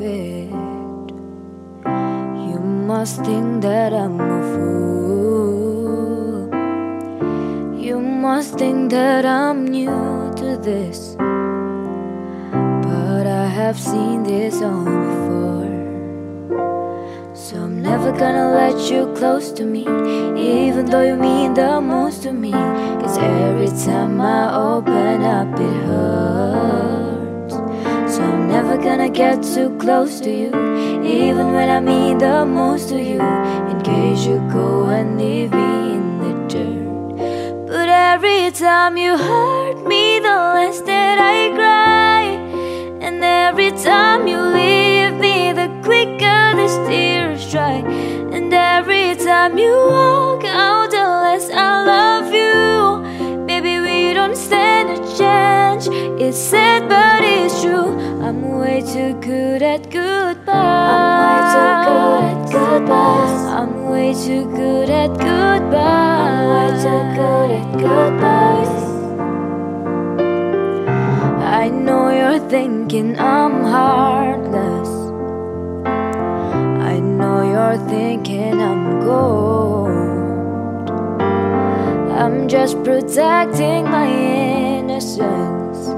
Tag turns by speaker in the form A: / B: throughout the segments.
A: it. You must think that I'm a fool. You must think that I'm new to this. But I have seen this all before. So I'm never gonna let you close to me, even though you mean the most to me. Cause every time I open up, it hurts. Get too close to you, even when I mean the most to you. In case you go and leave me in the dirt. But every time you hurt me, the less that I cry. And every time you leave me, the quicker the tears dry. And every time you walk true. I'm way too good at goodbyes. I'm way too good at goodbyes. I'm way too good at goodbyes. I know you're thinking I'm heartless. I know you're thinking I'm gold. I'm just protecting my innocence.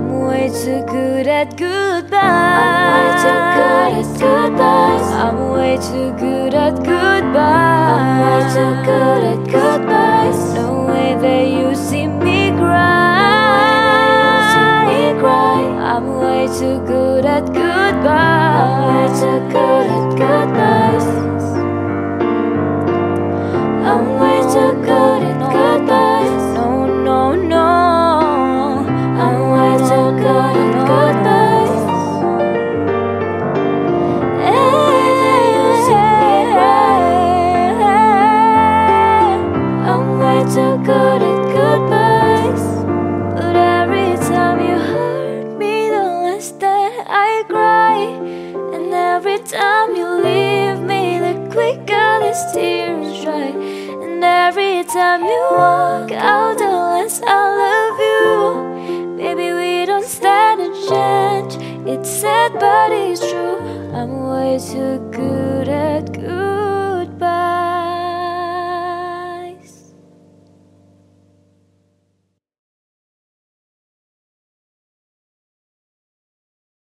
A: true. I'm way too good at goodbyes. I'm way too good at goodbyes. I'm way too good at goodbyes. No way that you see me cry. I'm way too good at goodbyes. I'm way too good at goodbyes. Time you leave me, the quicker these tears dry. And every time you walk out,